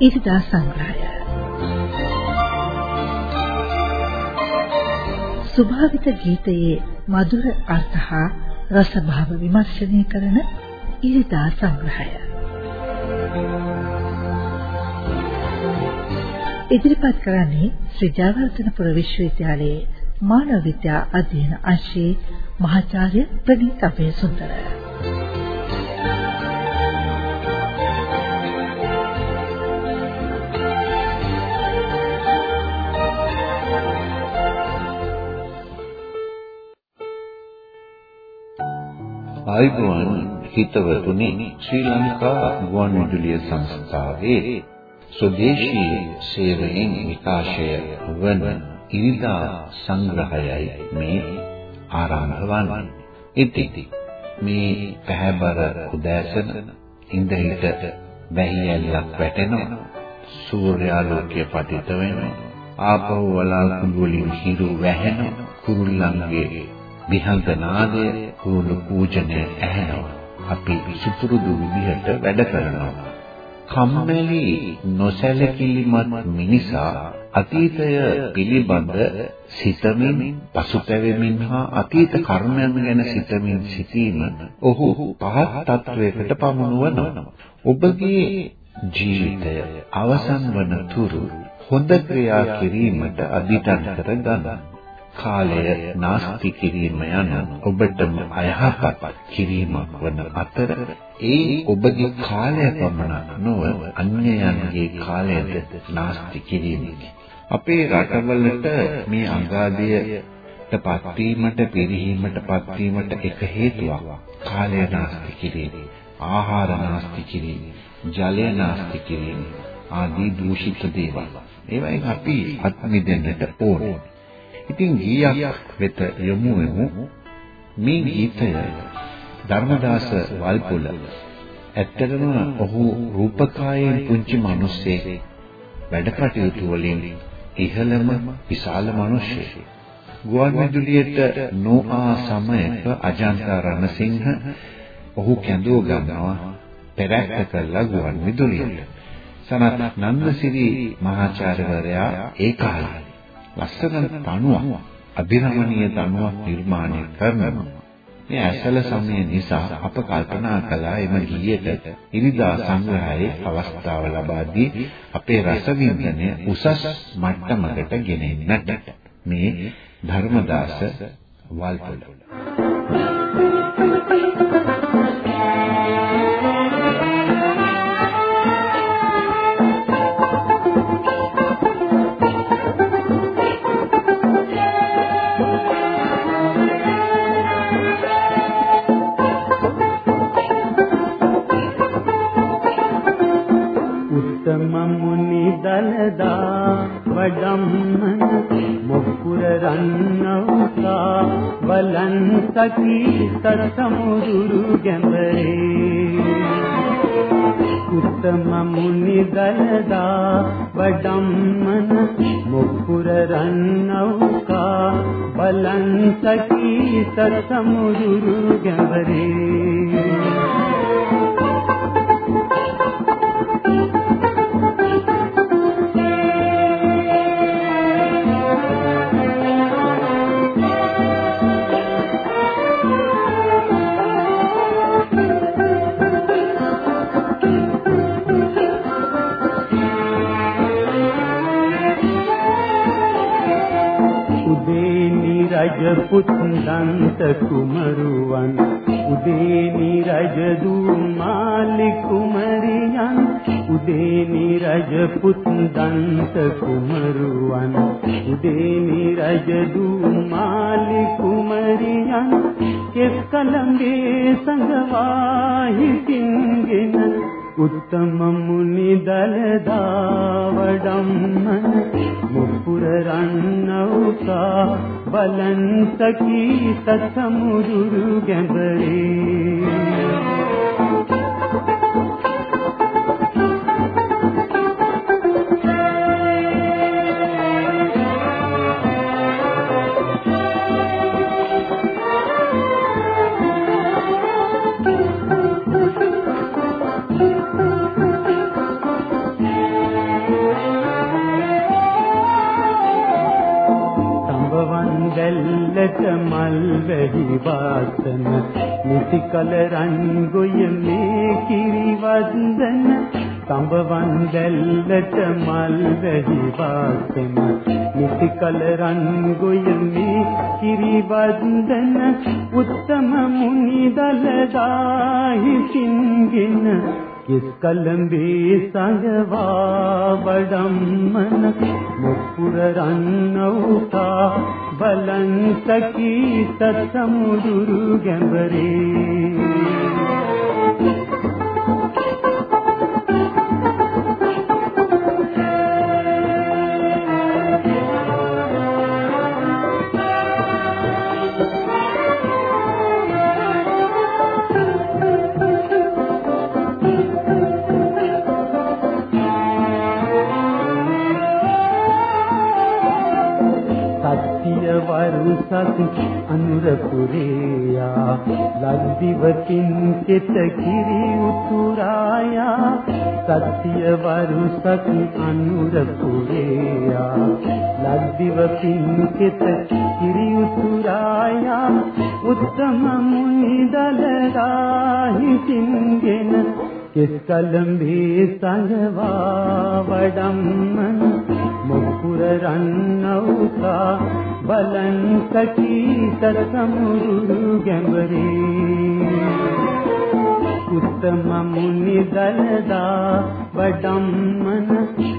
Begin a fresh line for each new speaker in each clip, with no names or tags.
ඉරිදා සංග්‍රහය. ස්වභාවිත ගීතයේ මధుර අර්ථ හා රසභාව විමර්ශනය කරන ඉරිදා සංග්‍රහය. ඉදිරිපත් කරන්නේ ශ්‍රී ජයවර්ධනපුර විශ්වවිද්‍යාලයේ මානව විද්‍යා අධ්‍යයන අංශයේ මහාචාර්ය ප්‍රදීප් අපේසුන්දර
ආයුබෝවන් හිතවතුනි ශ්‍රී ලංකා ගුවන්විදුලි සංස්ථාවේ ස්වදේශී සේවයෙන් විකාශය වන ඉරිදා සංග්‍රහයයි මේ. ආරම්භ වන්නේ. ඉතින් මේ පැහැබර උදෑසන ඉඳහිට වැහියල්ලක් වැටෙනවා. සූර්යාලෝකය පතිත වෙනවා. ආපහු වලාකුළු වලින් හිරු වැහෙනවා. කුරුල්ලන්ගේ විහංග නාදය කුරුළු පූජනය ඇහෙනවා. අපි සුපුරුදු විදිහට වැඩ කරනවා. කම්මැලි නොසැලකිලිමත් මිනිසා අතීතය පිළිබඳ සිතමින් පසුතැවෙමින් හා අතීත කර්මයන් ගැන සිතමින් සිටීම ඔහු පහත් තත්වයකට පමුණුවනවා. ඔබගේ ජීවිතය අවසන් වන තුරු හොඳ ක්‍රියා කිරීමට අදිටන් කර ගන්න. කාලය නාස්ති කිරීම යන ඔබටම අයහපත් කිරීමක් වන අතර ඒ ඔබගේ කාලය පමණක් නොව අන්‍යයන්ගේ කාලයද නාස්ති කිරීමකි. අපේ රටවලට මේ අගාධයට පත්වීමට පිරිහීමට පත්වීමට එක හේතුවක් කාලය නාස්ති කිරීම, ආහාර නාස්ති කිරීම, ජලය නාස්ති කිරීම ආදී දූෂිත දේවල්. ඒවයින් අපි අත් මිදෙන්නට ඕනේ. ඉතින් ගීයක් වෙත යොමු වෙමු. මේ ගීතය ධර්මදාස වල්පොල ඇත්තටම ඔහු රූපකායෙන් පුංචි මිනිස්සෙක් වැඩ කටයුතු වලින් ඉහළම විශාල මිනිසෙක්. ගුවන් විදුලියට නොආ සමයක අජන්ත රණසිංහ ඔහු කැඳව ගන්නවා පෙරැක්ක කළා ගුවන් විදුලියට. සනත් නන්දසිරි මහාචාර්යවරයා ඒ කාලේ ලස්සන තනුවක් අභිරමණීය තනුවක් නිර්මාණය කරනවා. මේ ඇසල සමය නිසා අප කල්පනා කළා එම ගීයට ඉරිදා සංග්‍රහයේ අවස්ථාව ලබා දී අපේ රසවින්දනය උසස් මට්ටමකට ගෙනෙන්නට. මේ ධර්මදාස වල්පොල
දලදා වඩම්මන මොකුර රන්නවුතා බලන් සකී සරසමුදුරු ගැඹරේ. උත්තම මුනි දලදා වඩම්මන මොකුර රන්නවුතා බලන් සකී සරසමුදුරු ගැඹරේ. පුත් දන්ත කුමරුවන් උදේනි රජ දූ මාලි කුමරියන් උදේනි රජ පුත් දන්ත කුමරුවන් උදේනි රජ දූ මාලි කුමරියන් කෙස් කලඹේ සංගවා හිතින්ගෙන උත්තම මුනි දලදා වඩම්මන මුපුර රන්නවුකා බලන් සකී සතමුදුරු ගැඹරේ. වාසන නිසි කල රන් ගොය මේ කිරි වන්දන සම්බවන් දැල්ලට මල් වැහි වාසන නිසි කල රන් ගොය මේ කිරි වන්දන උත්තම මුනි දලදාහි සින්ගෙන කිස් කලඹේ සංගවා වඩම්මන මුපුර රන්නවුතා බලන් සකී සසමුදුරු ලද්දිවකින් කෙත කිරි උතුරායා සත්‍ය වරුසත් අනුර පුරේයා ලද්දිවකින් කෙත කිරි උතුරායා උත්තම මුනි දලදාහි සින්ගෙන කෙස් කලම්බේ සංගවා වඩම්මන මුකුර රන්නවුතා බලන් සකී සසමුරු ගැඹරේ. උත්තම මුනි දලදා වඩම්මන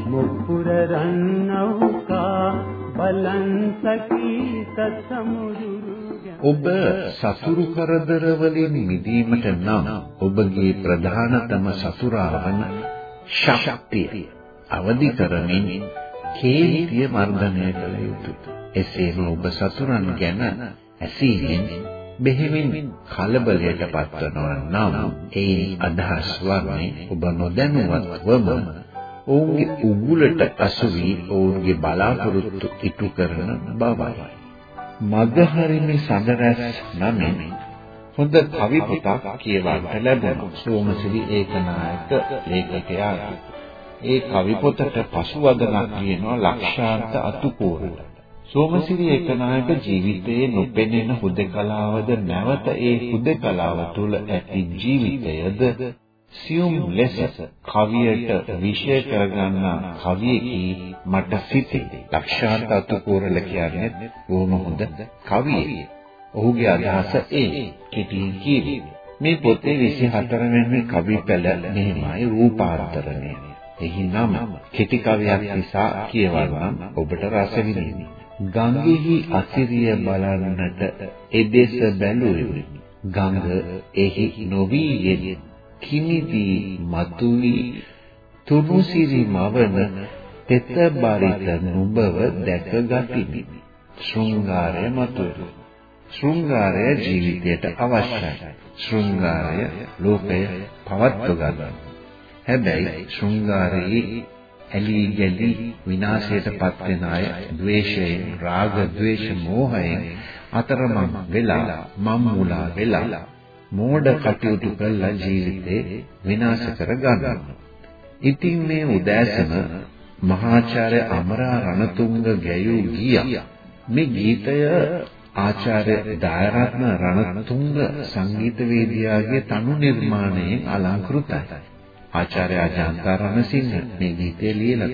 මුකුර රන්නවුතා. බලන් සකී සසමුරු
ඔබ සතුරු කරදර වලින් මිදීමට නම් ඔබගේ ප්‍රධානතම සතුරා වන ශක්තිය අවදි කරමින් කේන්තිය මර්ධනය කළ යුතුය. එසේම ඔබ සතුරන් ගැන ඇසීමෙන් බෙහෙවින් කලබලයට පත්වනවා නම් ඒ අදහස් වන්නේ ඔබ නොදැනුවත්වම ඔවුන්ගේ උගුලට අසු වී ඔවුන්ගේ බලාපොරොත්තු ඉටු කරන බවයි. මගහරිමි සඳරැස් නමින් හොඳ කවි පොතක් කියවන්න ලැබුණා. සෝමසිරි ඒකනායක ලේඛකයා. ඒ කවි පොතට පසුවදනක් කියනවා ලක්ෂාන්ත අතුකෝරට. සෝමසිරි ඒකනායක ජීවිතයේ නොපෙනෙන හුදකලාවද නැවත ඒ හුදකලාව තුළ ඇති ජීවිතයද සියුම් ලෙස කවියට විෂය කරගන්නා කවියෙකි මට සිතේ. ලක්ෂාන්ත අතුකෝරල කියන්නේ බොහොම හොඳ කවියෙක්. ඔහුගේ අදහස ඒ කෙටියෙන් කියවි. මේ පොතේ 24 වෙනි කවි පෙළ මෙහිමයි රූපාන්තරණය. එහි නම කෙටි කවියක් නිසා කියවන්නම් ඔබට රස විඳින්න. ගංගෙහි අසිරිය බලන්නට එදෙස බැලුවෙමි. ගඟ එහි නොවි යෙදී කිමිදී මතුවී තුනුසිරි මවන තෙත බරිත නුඹව දැක ගතිමි ශෘංගාරය මතුවේ ශෘංගාරය ජීවිතයට අවශ්‍යයි ශෘංගාරය ලෝකය පවත්ව ගන්න හැබැයි ශෘංගාරයේ ඇලී ගැලී විනාශයට පත් වෙන අය ද්වේෂයෙන් රාග ද්වේෂ මෝහයෙන් අතරමං වෙලා මම්මුලා වෙලා මෝඩ කටයුතු කළා ජීවිතේ විනාශ කර ගන්නවා. ඉතින් මේ උදෑසන මහාචාර්ය අමරා රණතුංග ගැයූ ගීය මේ ගීතය ආචාර්ය දායරත්න රණතුංග සංගීතවේදියාගේ තනු නිර්මාණයෙන් අලංකෘතයි. ආචාර්ය අජාන්තා රණසිංහ මේ ගීතය ලියලා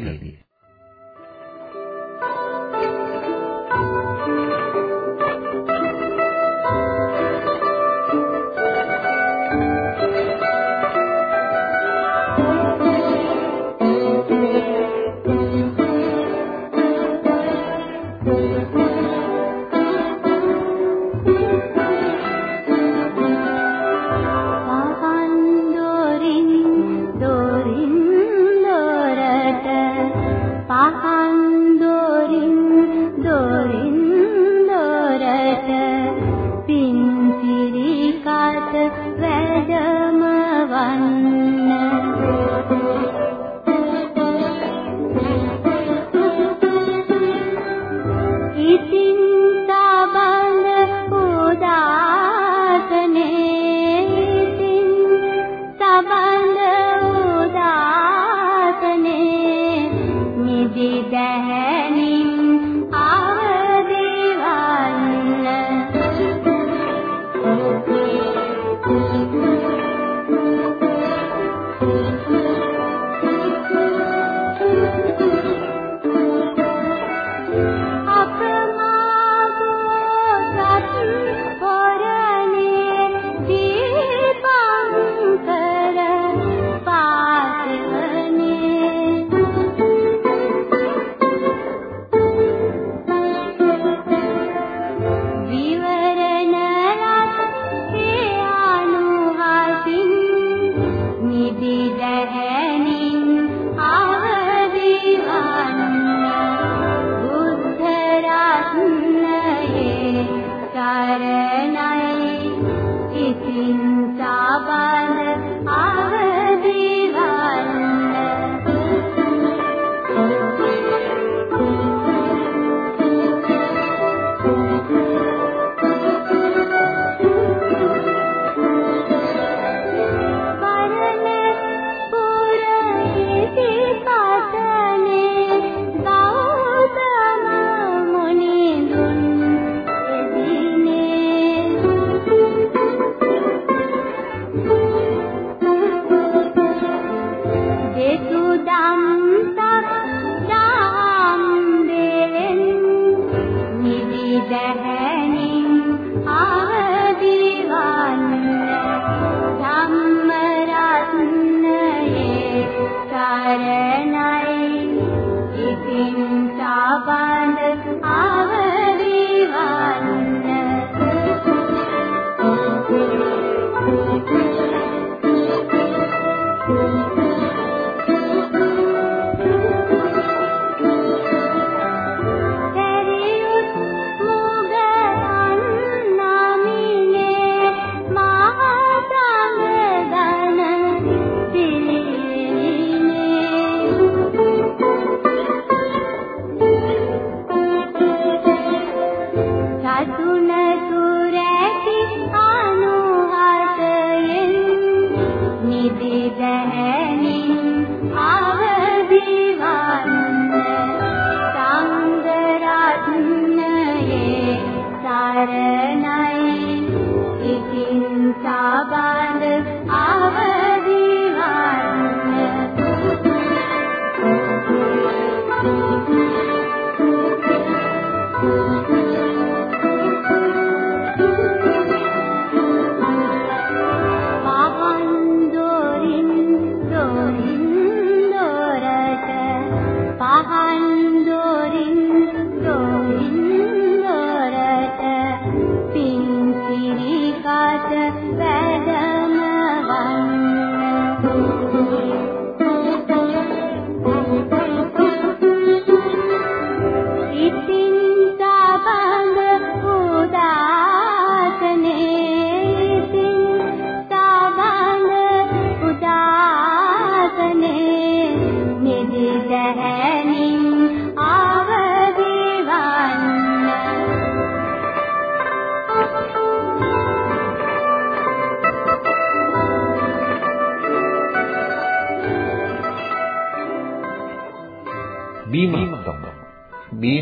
Father,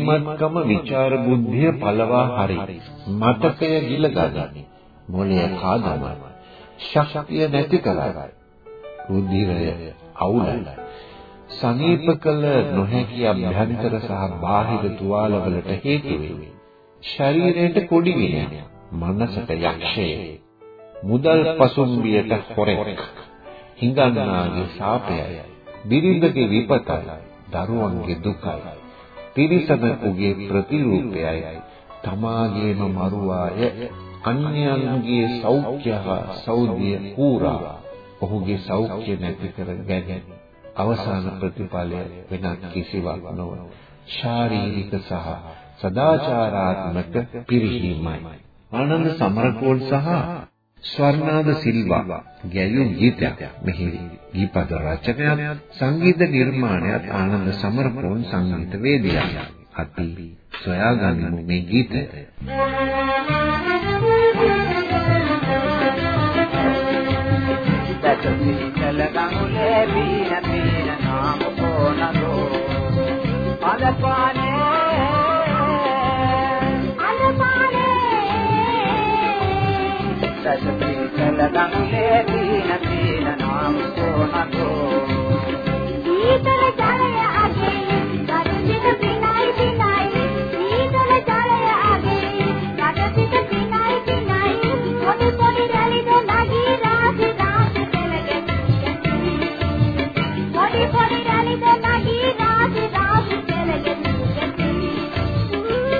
බීමත්කම විචාර බුද්ධිය පළවා හරි. මතකය ගිල ගනි. මොළය කාදම ශක්තිය නැති කරයි. රුධිරය අවුලයි. සනීප කළ නොහැකි අභ්‍යන්තර සහ බාහිර තුවාලවලට හේතු වේ ශරීරයට කොඩි විනය මනසට යක්ෂය. මුදල් පසුම්බියට හොරෙක්. හිඟන්නාගේ ශාපයයි. බිරිඳගේ විපතයි. දරුවන්ගේ දුකයි. තිරිසනෙකුගේ ප්‍රතිරූපයයි. තමාගේම මරුවාය අන්‍යයන්ගේ සෞඛ්‍ය සෞදිය පූරා. ඔහුගේ සෞඛ්‍ය නැති කර ගැනීම අවසාන ප්‍රතිඵලය වෙනත් කිසිවක් නොව ශාරීරික සහ සදාචාරාත්මක පිරිහීමයි. ආනන්ද සමරකෝන් සහ ස්වර්ණාද සිල්වා ගැයුම් ගීතයක්. මෙහි ගීපද රචනයත් සංගීත නිර්මාණයත් ආනන්ද සමරකෝන් සංගීත වේදිකාව අපි සොයාගනිමු මේ ගීතය.
දසසිතල ගඟුලේ බීන බීන නාම කොනදෝ අලපානේ සැසපිකල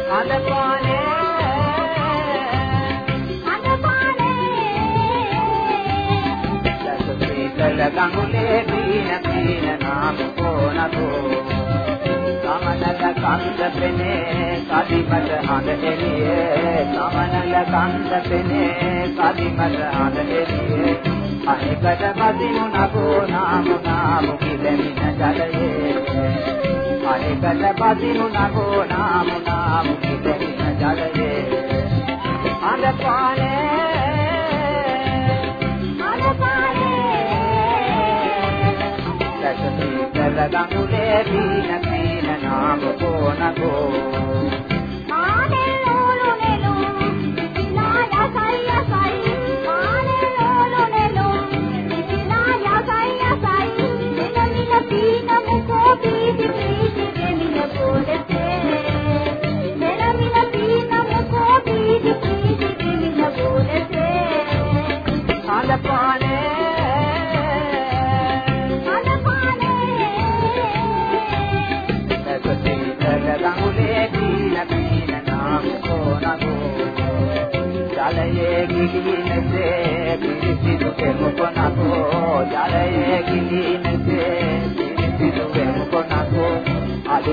කළ ගඟුලේ දීන දීන නාම කොනතෝ. සමනල කන්ද පෙනේ කදිමත හඳ එළියේ. සමනල කන්ද පෙනේ කදිමත හඳ එළියේ. අනෙකට පදිනු නගෝ නාම නාම කිලමින ජලයේ. අනෙකට පදිනු නගෝ නාම නාම කිලමින ජලයේ. අඳ පානේ ගඟුලේ දීන දීන නාම කොනකෝ ආනේ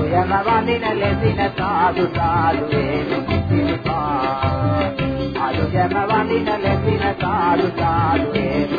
අලු යන වඳින ලෙසින සාදු සාදු වේ පිරිපා අලු යන වඳින ලෙසින සාදු සාදු වේ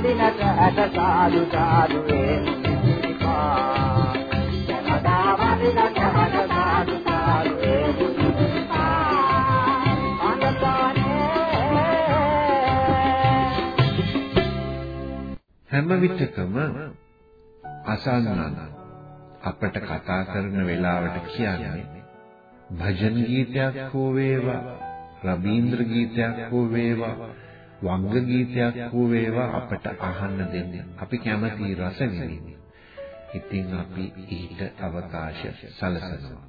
වඳිනට ඇට සාදු සාදු වේනිකා ජනදා වඳිනට ඇට සාදු සාදු වේනිකා
හැම විටකම අසන්නන අපට කතා කරන වෙලාවට කියන්නේ භජන ගීතයක් හෝ වේවා රබීන්ද්‍ර ගීතයක් හෝ වේවා වංග ගීතයක් හෝ වේවා අපට අහන්න දෙන්න. අපි කැමති රස විඳින්න. ඉතින් අපි ඊට අවකාශ සලසනවා.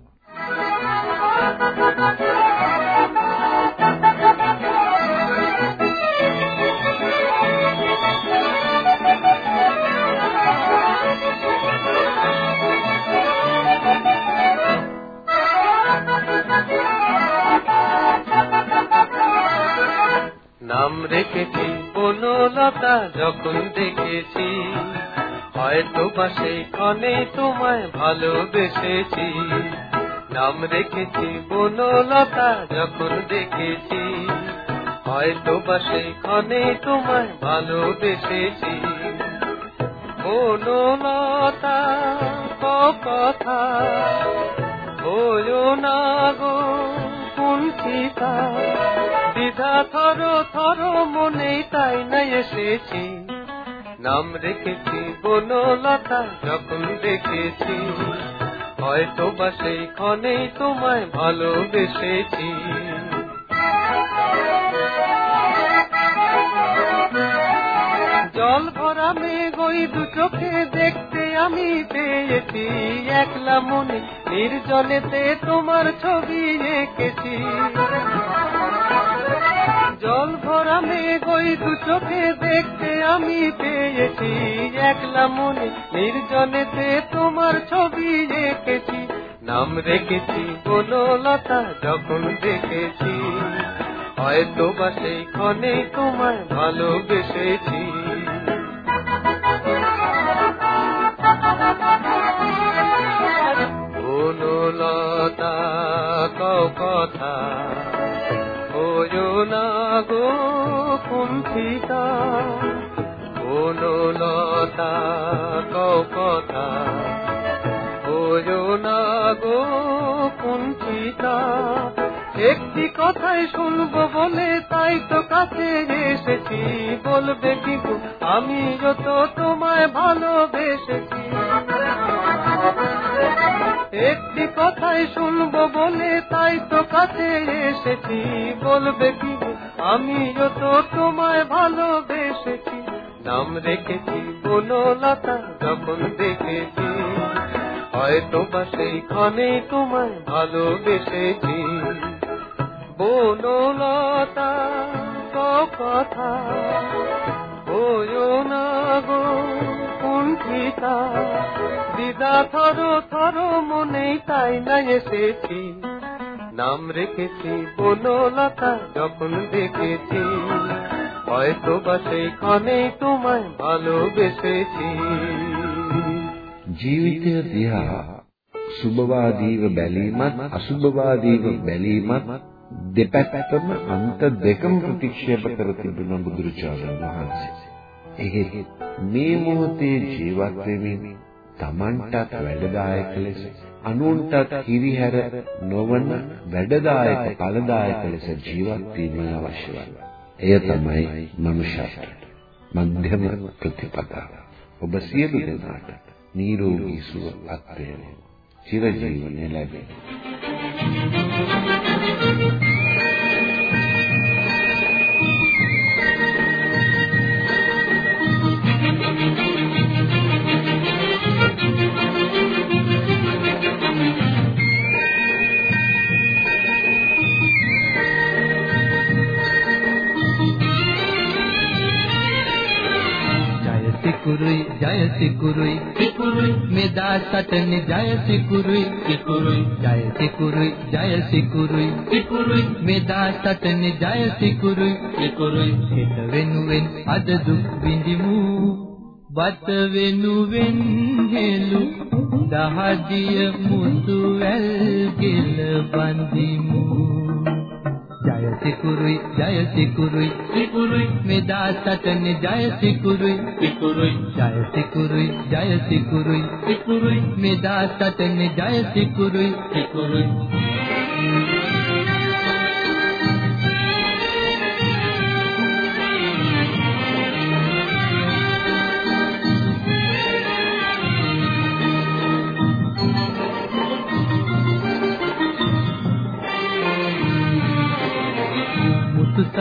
নাম রেখেছি বনলতা যখন দেখেছি, হয়তো বা ক্ষণে তোমায় ভালোবেসেছি। নাম রেখেছি বনলতা যখন দেখেছি, হয়তো বা ক্ষণে তোমায় ভালোবেসেছি। বনলতা কথা হলো না গো কুণ্ঠিতা দ্বিধা থর থর মনে তাই না এসেছি। নাম রেখেছি বনলতা, যখন দেখেছি হয়তো বা সেই ক্ষণেই তোমায় ভালোবেসেছি। জল ভরা মেঘ ওই দু চোখে দেখতে আমি পেয়েছি। একলা মনে নির্জনেতে তোমার ছবি এঁকেছি। জল ভরা মেঘ, ওই দু চোখে দেখতে আমি পেয়েছি। একলা মনে নির্জনেতে তোমার ছবি এঁকেছি। নাম রেখেছি বনলতা যখন দেখেছি হয়তো বা সেই ক্ষণে ভালোবেসেছি। বনলতা কথা। না গো কুণ্ঠিতা বনলতা কথা। না গো কুণ্ঠিতা, একটি কথাই শুনব বলে তাই তো কাছে এসেছি। বলবে কি গো, আমি যত তোমায় ভালোবেসেছি। একটি কথাই শুনব বলে তাই তো কাছে এসেছি। বলবে কি গো আমি যত তোমায় ভালোবেসেছি। নাম রেখেছি বনলতা, যখন দেখেছি হয়তো বা সেইখানে তোমায় ভালোবেসেছি। বনলতা কথা ওয়ো না গো। কুণ্ঠিতা দিদা থর থর মনেই তাই না এসেছি নাম রেখেছি বনলতা যখন দেখেছি হয়তো বা সেই ক্ষণে তোমায় ভালোবেসেছি
ජීවිතය දිහා සුභවාදීව බැලීමත් අසුභවාදීව බැලීමත් දෙපැත්තම අන්ත දෙකම ප්‍රතික්ෂේප කර තිබෙන බුදුරජාණන් වහන්සේ. එහෙත් මේ මොහොතේ ජීවත් වෙමින් Tamanටත් වැඩදායක ලෙස අනුන්ටත් හිරිහැර නොවන වැඩදායක ඵලදායක ලෙස ජීවත් වීම අවශ්‍යයි. එය තමයි මනුෂ්‍යත්වයට මධ්‍යම ප්‍රතිපදාව. ඔබ සියලු දෙනාට නිරෝගී සුව අත් වේවා. චිරජීවනය ලැබේවා.
සිකුරුයි ජය සිකුරුයි. සිකුරුයි මෙදා සටනේ ජය සිකුරුයි. සිකුරුයි ජය සිකුරුයි ජය සිකුරුයි. සිකුරුයි මෙදා සටනේ ජය සිකුරුයි. සිකුරුයි හිත වෙනුවෙන් අද දුක් විඳිමු. බත වෙනුවෙන් හෙළු දහදිය මුතු වැල් ගෙල බඳිමු ජය සිකුරුයි ජය සිකුරුයි. සිකුරුයි. මෙදා සටනේ ජය සිකුරුයි. සිකුරුයි. ජය සිකුරුයි ජය සිකුරුයි. සිකුරුයි. මෙදා සටනේ ජය සිකුරුයි. සිකුරුයි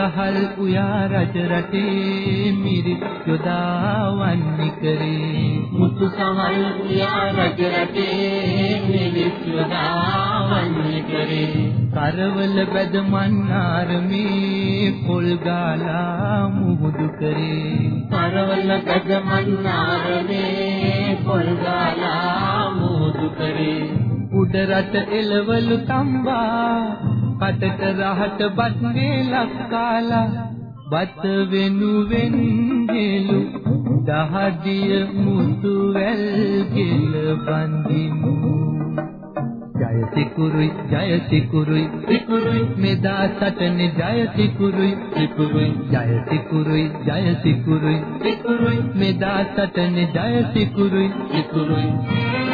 සහල් උයා රජ රටේ මිරිස් යොදාවන්නි කරේ. මුතු සහල් උයා රජ රටේ මිරිස් යොදාවන්නි කරේ. කරවල බැද මන්නාරමේ පොල් ගාලා මුහුදු කරේ. කරවල බැද මන්නාරමේ පොල් ගාලා මුහුදු කරේ. උඩ රට එළවලු තම්බා කටට රහට බත් වේලක් කාලා බත් වෙනුවෙන් හෙළු දහදිය මුතු වැල් ගෙල බඳිමු. ජය සිකුරුයි ජය සිකුරුයි. සිකුරුයි මෙදා සටනේ ජය සිකුරුයි. සිකුරුයි ජය සිකුරුයි ජය සිකුරුයි. සිකුරුයි මෙදා සටනේ ජය සිකුරුයි. සිකුරුයි.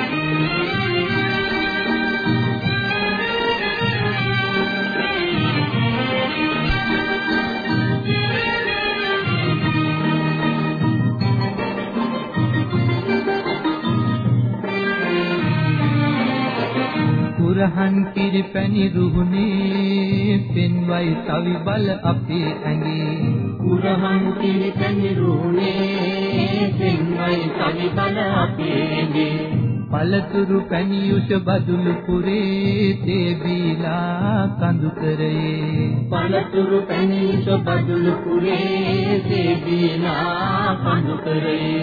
කුරහන් කිරිපැණි රුහුණේ පෙන්වයි සවි බල අපේ ඇඟේ. කුරහන් කිරිපැණි රුහුණේ පෙන්වයි සවි බල අපේ ඇඟේ. පළතුරු පැණියුෂ බදුලු පුරේ තේබීලා කඳු කරේ. පළතුරු පැණියුෂ බදුලු පුරේ තේබීලා කඳු කරේ.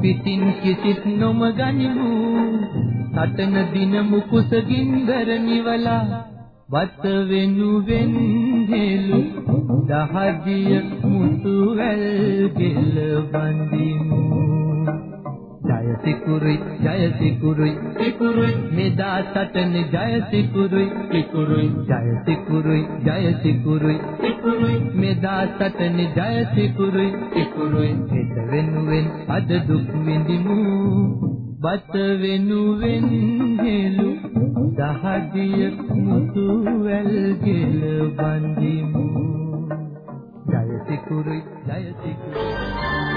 පිටින් කිසිත් නොම ගනිමු සටන දින මුකුස ගින්දර නිවලා වත වෙනුවෙන් හෙළු දහදිය මුතු වැල් ගෙල බඳිමු. ජය සිකුරුයි ජය සිකුරුයි. සිකුරුයි මෙදා සටනේ ජය සිකුරුයි. සිකුරුයි ජය සිකුරුයි. ජය සිකුරුයි සිකුරුයි මෙදා සටනේ ජය සිකුරුයි. සිකුරුයි හිත වෙනුවෙන් අද දුක් විඳිමු. බත වෙනුවෙන් හෙළු දහදිය මුතු වැල් ගෙල බඳිමු. ජය සිකුරුයි ජය සිකුරුයි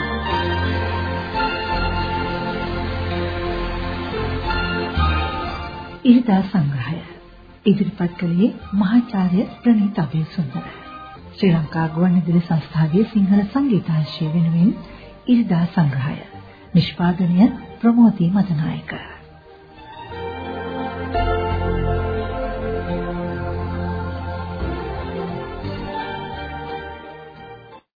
ඉරිදා සංග්‍රහය. ඉදිරිපත් කළේ මහාචාර්ය ප්‍රණීත අබේසුන්දර. ශ්‍රී ලංකා ගුවන්විදුලි සංස්ථාවේ සිංහල සංගීතාංශය වෙනුවෙන් ඉරිදා සංග්‍රහය. නිෂ්පාදනය ප්‍රමෝදී මතනායක